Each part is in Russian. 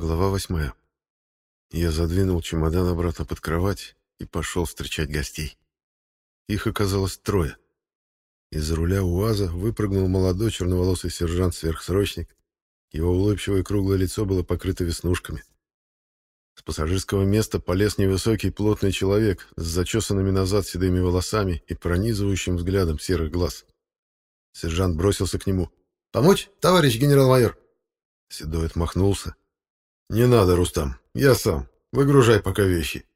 Глава восьмая. Я задвинул чемодан обратно под кровать и пошел встречать гостей. Их оказалось трое. Из руля УАЗа выпрыгнул молодой черноволосый сержант-сверхсрочник. Его улыбчивое круглое лицо было покрыто веснушками. С пассажирского места полез невысокий плотный человек с зачесанными назад седыми волосами и пронизывающим взглядом серых глаз. Сержант бросился к нему. «Помочь, товарищ генерал-майор?» Седой отмахнулся «Не надо, Рустам, я сам. Выгружай пока вещи».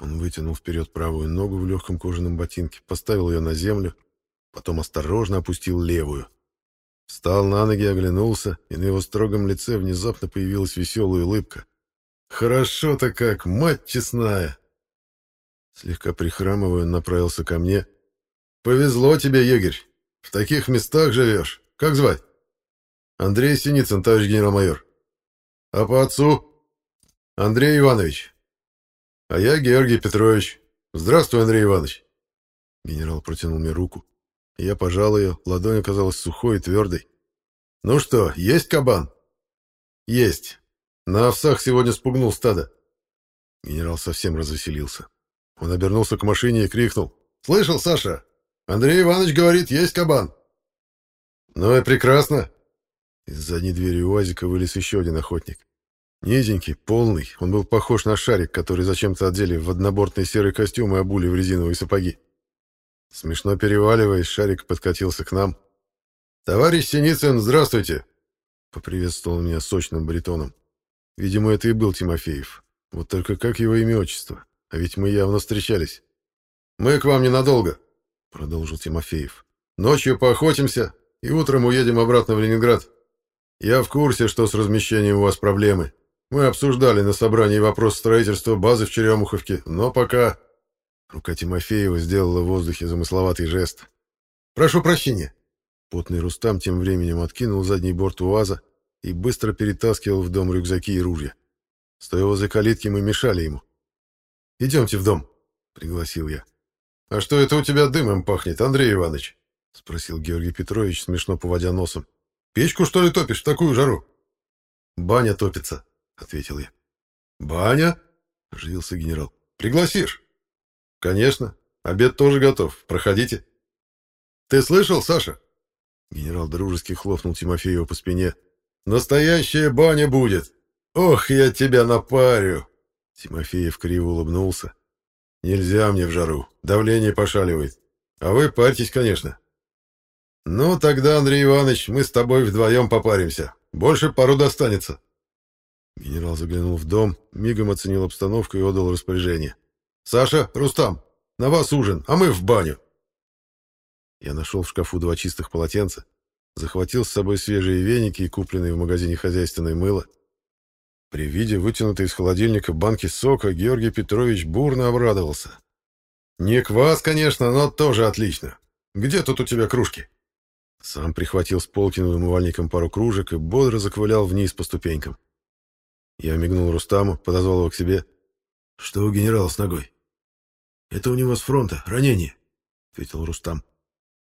Он вытянул вперед правую ногу в легком кожаном ботинке, поставил ее на землю, потом осторожно опустил левую. Встал на ноги, оглянулся, и на его строгом лице внезапно появилась веселая улыбка. «Хорошо-то как, мать честная!» Слегка прихрамывая, он направился ко мне. «Повезло тебе, егерь! В таких местах живешь! Как звать?» «Андрей Синицын, товарищ генерал-майор!» А по отцу? Андрей Иванович. А я Георгий Петрович. Здравствуй, Андрей Иванович. Генерал протянул мне руку. Я пожал ее, ладонь оказалась сухой и твердой. Ну что, есть кабан? Есть. На овсах сегодня спугнул стадо. Генерал совсем развеселился. Он обернулся к машине и крикнул. «Слышал, Саша? Андрей Иванович говорит, есть кабан!» «Ну и прекрасно!» Из задней двери УАЗика вылез еще один охотник. Низенький, полный, он был похож на шарик, который зачем-то одели в однобортный серый костюм и обули в резиновые сапоги. Смешно переваливаясь, шарик подкатился к нам. «Товарищ Синицын, здравствуйте!» — поприветствовал меня сочным баритоном. Видимо, это и был Тимофеев. Вот только как его имя отчество? А ведь мы явно встречались. «Мы к вам ненадолго», — продолжил Тимофеев. «Ночью поохотимся, и утром уедем обратно в Ленинград. Я в курсе, что с размещением у вас проблемы». Мы обсуждали на собрании вопрос строительства базы в Черемуховке, но пока...» Рука Тимофеева сделала в воздухе замысловатый жест. «Прошу прощения!» Потный Рустам тем временем откинул задний борт УАЗа и быстро перетаскивал в дом рюкзаки и ружья. Стоя возле калитки, мы мешали ему. «Идемте в дом», — пригласил я. «А что это у тебя дымом пахнет, Андрей Иванович?» — спросил Георгий Петрович, смешно поводя носом. «Печку, что ли, топишь в такую жару?» «Баня топится», — ответил я. «Баня?» — оживился генерал. «Пригласишь?» «Конечно. Обед тоже готов. Проходите». «Ты слышал, Саша?» Генерал дружески хлопнул Тимофеева по спине. «Настоящая баня будет! Ох, я тебя напарю!» Тимофеев криво улыбнулся. «Нельзя мне в жару. Давление пошаливает. А вы парьтесь, конечно». «Ну, тогда, Андрей Иванович, мы с тобой вдвоем попаримся. Больше пару достанется». Генерал заглянул в дом, мигом оценил обстановку и отдал распоряжение. «Саша, Рустам, на вас ужин, а мы в баню!» Я нашел в шкафу два чистых полотенца, захватил с собой свежие веники и купленные в магазине хозяйственное мыло. При виде вытянутой из холодильника банки сока Георгий Петрович бурно обрадовался. «Не квас, конечно, но тоже отлично. Где тут у тебя кружки?» Сам прихватил с полки над умывальником пару кружек и бодро заковылял вниз по ступенькам. Я мигнул Рустаму, подозвал его к себе. «Что у генерала с ногой?» «Это у него с фронта, ранение», — ответил Рустам.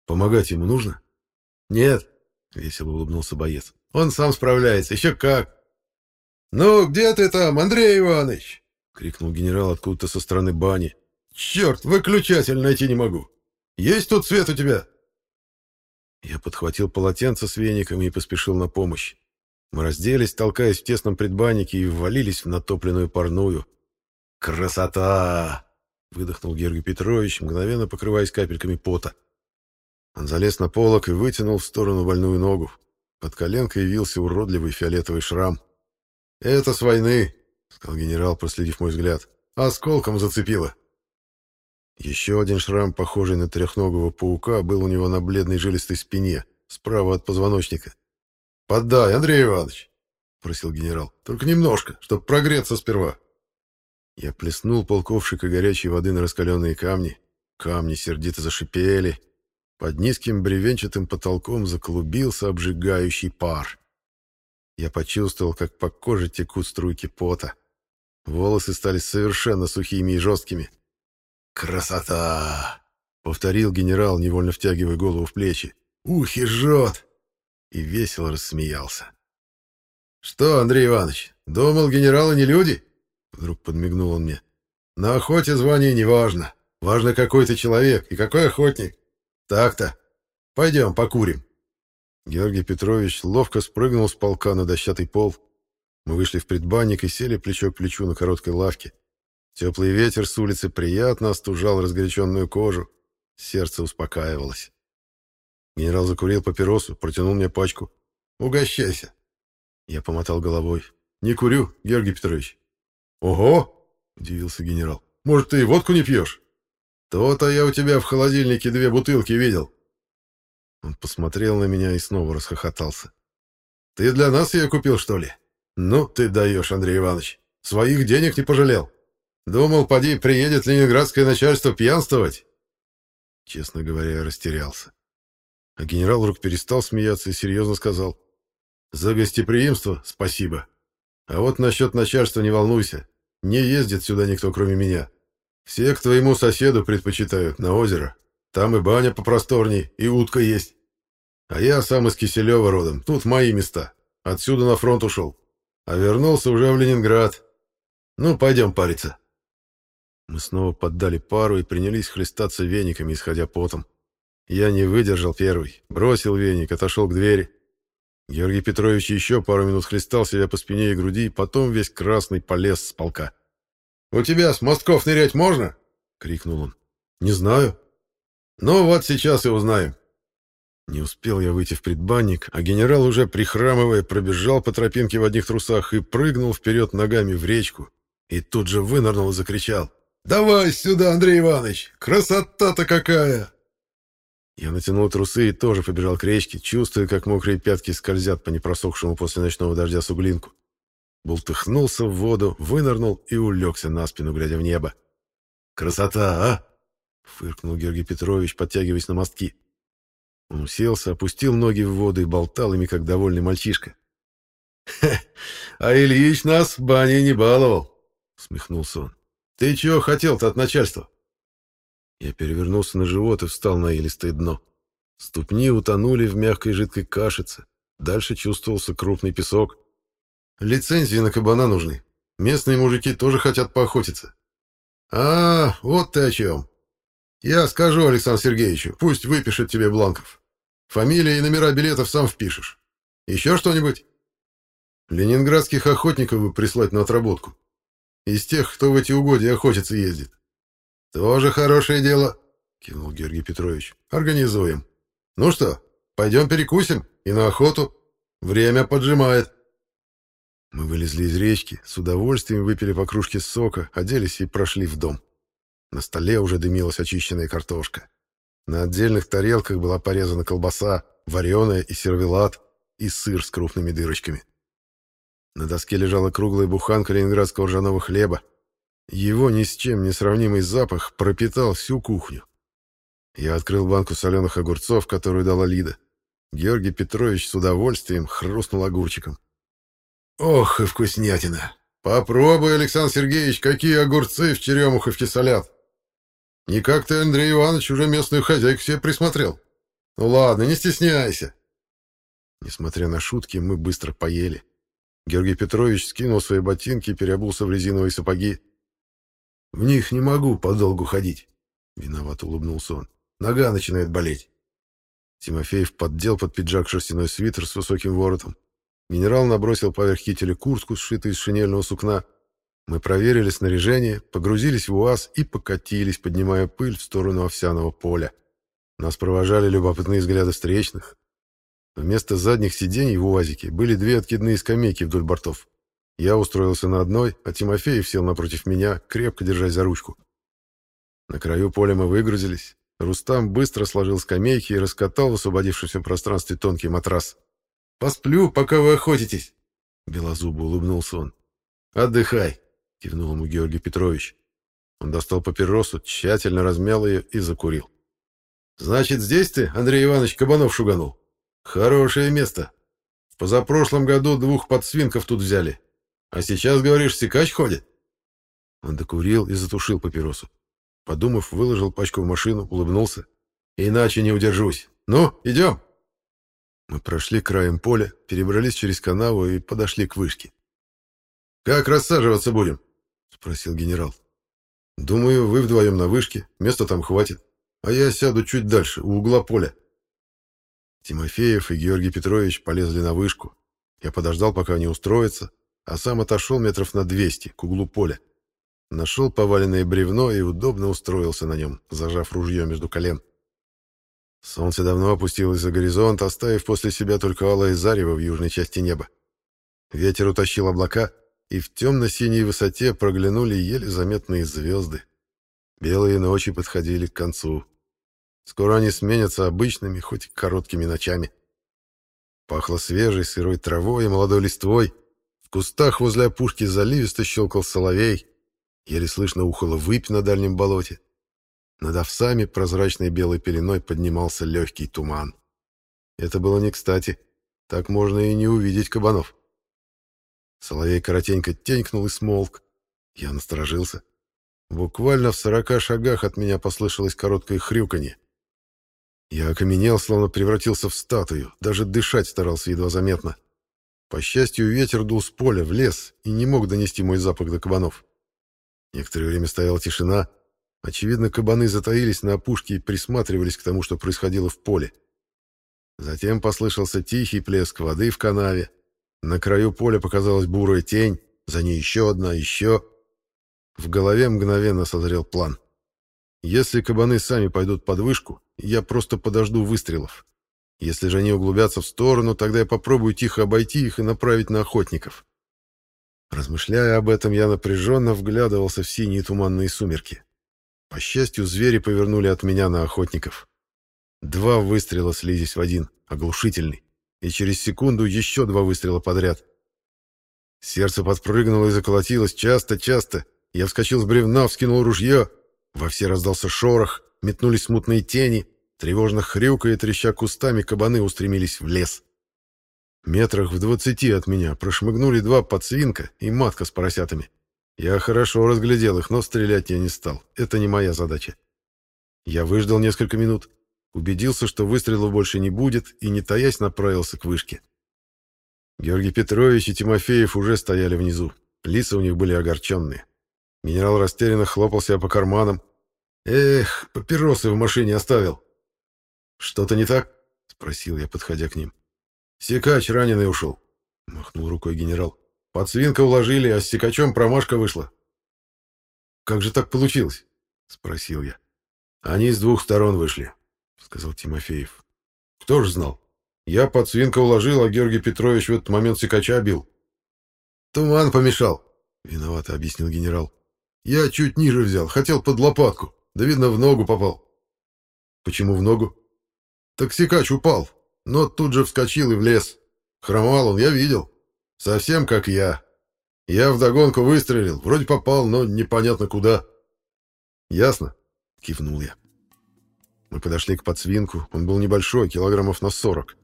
«Помогать ему нужно?» «Нет», — весело улыбнулся боец. «Он сам справляется, еще как!» «Ну, где ты там, Андрей Иванович?» — крикнул генерал откуда-то со стороны бани. «Черт, выключатель найти не могу! Есть тут свет у тебя?» Я подхватил полотенце с веником и поспешил на помощь. Мы разделись, толкаясь в тесном предбаннике, и ввалились в натопленную парную. «Красота!» — выдохнул Георгий Петрович, мгновенно покрываясь капельками пота. Он залез на полок и вытянул в сторону больную ногу. Под коленкой явился уродливый фиолетовый шрам. «Это с войны!» — сказал генерал, проследив мой взгляд. «Осколком зацепило!» Еще один шрам, похожий на трехногого паука, был у него на бледной жилистой спине, справа от позвоночника. Поддай, Андрей Иванович, просил генерал. Только немножко, чтобы прогреться сперва. Я плеснул полковшика горячей воды на раскаленные камни. Камни сердито зашипели. Под низким бревенчатым потолком заклубился обжигающий пар. Я почувствовал, как по коже текут струйки пота. Волосы стали совершенно сухими и жесткими. «Красота!» — повторил генерал, невольно втягивая голову в плечи. «Ухи жжет!» и весело рассмеялся. «Что, Андрей Иванович, думал, генералы не люди?» Вдруг подмигнул он мне. «На охоте звание не важно. Важно, какой ты человек и какой охотник. Так-то. Пойдем, покурим». Георгий Петрович ловко спрыгнул с полка на дощатый пол. Мы вышли в предбанник и сели плечо к плечу на короткой лавке. Теплый ветер с улицы приятно остужал разгоряченную кожу. Сердце успокаивалось. Генерал закурил папиросу, протянул мне пачку. «Угощайся!» Я помотал головой. «Не курю, Георгий Петрович». «Ого!» — удивился генерал. «Может, ты водку не пьешь?» «То-то я у тебя в холодильнике две бутылки видел». Он посмотрел на меня и снова расхохотался. «Ты для нас ее купил, что ли?» «Ну, ты даешь, Андрей Иванович. Своих денег не пожалел. Думал, поди, приедет ленинградское начальство пьянствовать». Честно говоря, я растерялся. А генерал вдруг перестал смеяться и серьезно сказал. «За гостеприимство спасибо. А вот насчет начальства не волнуйся. Не ездит сюда никто, кроме меня. Все к твоему соседу предпочитают, на озеро. Там и баня попросторней, и утка есть. А я сам из Киселева родом, тут мои места. Отсюда на фронт ушел. А вернулся уже в Ленинград. Ну, пойдем париться». Мы снова поддали пару и принялись хлестаться вениками, исходя потом. Я не выдержал первый, бросил веник, отошел к двери. Георгий Петрович еще пару минут хлестал себя по спине и груди, потом весь красный полез с полка. «У тебя с мостков нырять можно?» — крикнул он. «Не знаю». «Ну вот сейчас и узнаем». Не успел я выйти в предбанник, а генерал уже прихрамывая пробежал по тропинке в одних трусах и прыгнул вперед ногами в речку. И тут же вынырнул и закричал. «Давай сюда, Андрей Иванович! Красота-то какая!» Я натянул трусы и тоже побежал к речке, чувствуя, как мокрые пятки скользят по непросохшему после ночного дождя суглинку. Бултыхнулся в воду, вынырнул и улегся на спину, глядя в небо. «Красота, а!» — фыркнул Георгий Петрович, подтягиваясь на мостки. Он уселся, опустил ноги в воду и болтал ими, как довольный мальчишка. А Ильич нас бане не баловал!» — смехнулся он. «Ты чего хотел-то от начальства?» Я перевернулся на живот и встал на илистое дно. Ступни утонули в мягкой жидкой кашице. Дальше чувствовался крупный песок. Лицензии на кабана нужны. Местные мужики тоже хотят поохотиться. А, вот ты о чем. Я скажу Александру Сергеевичу, пусть выпишет тебе бланков. Фамилии и номера билетов сам впишешь. Еще что-нибудь? Ленинградских охотников бы прислать на отработку. Из тех, кто в эти угодья охотиться ездит. «Тоже хорошее дело», — кинул Георгий Петрович. «Организуем. Ну что, пойдем перекусим и на охоту. Время поджимает». Мы вылезли из речки, с удовольствием выпили по кружке сока, оделись и прошли в дом. На столе уже дымилась очищенная картошка. На отдельных тарелках была порезана колбаса, вареная и сервелат, и сыр с крупными дырочками. На доске лежала круглая буханка ленинградского ржаного хлеба, его ни с чем не сравнимый запах пропитал всю кухню. Я открыл банку соленых огурцов, которую дала Лида. Георгий Петрович с удовольствием хрустнул огурчиком. «Ох, и вкуснятина! Попробуй, Александр Сергеевич, какие огурцы в Черемуховке солят! Не как ты, Андрей Иванович, уже местную хозяйку себе присмотрел. Ну ладно, не стесняйся!» Несмотря на шутки, мы быстро поели. Георгий Петрович скинул свои ботинки и переобулся в резиновые сапоги. В них не могу подолгу ходить. Виноват улыбнулся он. Нога начинает болеть. Тимофеев поддел под пиджак шерстяной свитер с высоким воротом. Генерал набросил поверх кителя куртку, сшитую из шинельного сукна. Мы проверили снаряжение, погрузились в УАЗ и покатились, поднимая пыль в сторону овсяного поля. Нас провожали любопытные взгляды встречных. Вместо задних сидений в УАЗике были две откидные скамейки вдоль бортов. Я устроился на одной, а Тимофеев сел напротив меня, крепко держась за ручку. На краю поля мы выгрузились. Рустам быстро сложил скамейки и раскатал в освободившемся пространстве тонкий матрас. «Посплю, пока вы охотитесь!» Белозубо улыбнулся он. «Отдыхай!» — кивнул ему Георгий Петрович. Он достал папиросу, тщательно размял ее и закурил. «Значит, здесь ты, Андрей Иванович, кабанов шуганул? Хорошее место. В позапрошлом году двух подсвинков тут взяли. А сейчас, говоришь, секач ходит?» Он докурил и затушил папиросу. Подумав, выложил пачку в машину, улыбнулся. «Иначе не удержусь. Ну, идем!» Мы прошли краем поля, перебрались через канаву и подошли к вышке. «Как рассаживаться будем?» — спросил генерал. «Думаю, вы вдвоем на вышке, места там хватит, а я сяду чуть дальше, у угла поля». Тимофеев и Георгий Петрович полезли на вышку. Я подождал, пока они устроятся, а сам отошел метров на 200 к углу поля. Нашел поваленное бревно и удобно устроился на нем, зажав ружье между колен. Солнце давно опустилось за горизонт, оставив после себя только алое зарево в южной части неба. Ветер утащил облака, и в темно-синей высоте проглянули еле заметные звезды. Белые ночи подходили к концу. Скоро они сменятся обычными, хоть короткими ночами. Пахло свежей сырой травой и молодой листвой — в кустах возле опушки заливисто щелкал соловей, еле слышно ухало выпь на дальнем болоте. Над овсами прозрачной белой пеленой поднимался легкий туман. Это было не кстати, так можно и не увидеть кабанов. Соловей коротенько тенькнул и смолк. Я насторожился. Буквально в сорока шагах от меня послышалось короткое хрюканье. Я окаменел, словно превратился в статую, даже дышать старался едва заметно. — по счастью, ветер дул с поля в лес и не мог донести мой запах до кабанов. Некоторое время стояла тишина. Очевидно, кабаны затаились на опушке и присматривались к тому, что происходило в поле. Затем послышался тихий плеск воды в канаве. На краю поля показалась бурая тень, за ней еще одна, еще... В голове мгновенно созрел план. Если кабаны сами пойдут под вышку, я просто подожду выстрелов. Если же они углубятся в сторону, тогда я попробую тихо обойти их и направить на охотников. Размышляя об этом, я напряженно вглядывался в синие туманные сумерки. По счастью, звери повернули от меня на охотников. Два выстрела слились в один, оглушительный, и через секунду еще два выстрела подряд. Сердце подпрыгнуло и заколотилось часто-часто. Я вскочил с бревна, вскинул ружье. Во все раздался шорох, метнулись смутные тени — Тревожно хрюкая, треща кустами, кабаны устремились в лес. Метрах в двадцати от меня прошмыгнули два подсвинка и матка с поросятами. Я хорошо разглядел их, но стрелять я не стал. Это не моя задача. Я выждал несколько минут, убедился, что выстрелов больше не будет, и, не таясь, направился к вышке. Георгий Петрович и Тимофеев уже стояли внизу. Лица у них были огорченные. Генерал растерянно хлопал себя по карманам. «Эх, папиросы в машине оставил!» «Что-то не так?» — спросил я, подходя к ним. «Секач раненый ушел», — махнул рукой генерал. «Подсвинка уложили, а с секачом промашка вышла». «Как же так получилось?» — спросил я. «Они с двух сторон вышли», — сказал Тимофеев. «Кто ж знал? Я подсвинка уложил, а Георгий Петрович в этот момент секача бил». «Туман помешал», — виновато объяснил генерал. «Я чуть ниже взял, хотел под лопатку, да, видно, в ногу попал». «Почему в ногу?» Токсикач упал, но тут же вскочил и влез. Хромал он, я видел. Совсем как я. Я вдогонку выстрелил, вроде попал, но непонятно куда. Ясно? Кивнул я. Мы подошли к подсвинку, он был небольшой, килограммов на сорок.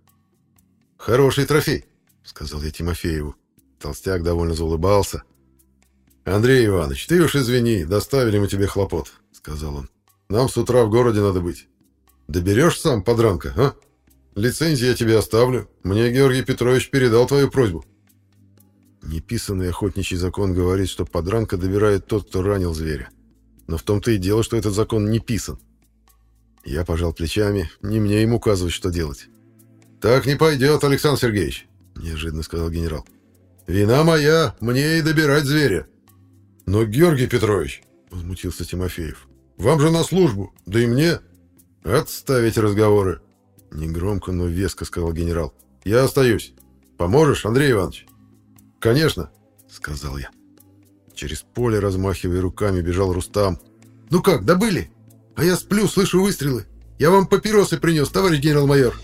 «Хороший трофей», — сказал я Тимофееву. Толстяк довольно заулыбался. «Андрей Иванович, ты уж извини, доставили мы тебе хлопот», — сказал он. «Нам с утра в городе надо быть. Доберешь сам, подранка, а? Лицензию я тебе оставлю. Мне Георгий Петрович передал твою просьбу. Неписанный охотничий закон говорит, что подранка добирает тот, кто ранил зверя. Но в том-то и дело, что этот закон не писан. Я пожал плечами, не мне им указывать, что делать. «Так не пойдет, Александр Сергеевич», — неожиданно сказал генерал. «Вина моя, мне и добирать зверя». «Но, Георгий Петрович», — возмутился Тимофеев, — «вам же на службу, да и мне...» «Отставить разговоры!» Негромко, но веско сказал генерал. «Я остаюсь. Поможешь, Андрей Иванович?» «Конечно!» — сказал я. Через поле, размахивая руками, бежал Рустам. «Ну как, добыли? А я сплю, слышу выстрелы. Я вам папиросы принес, товарищ генерал-майор!»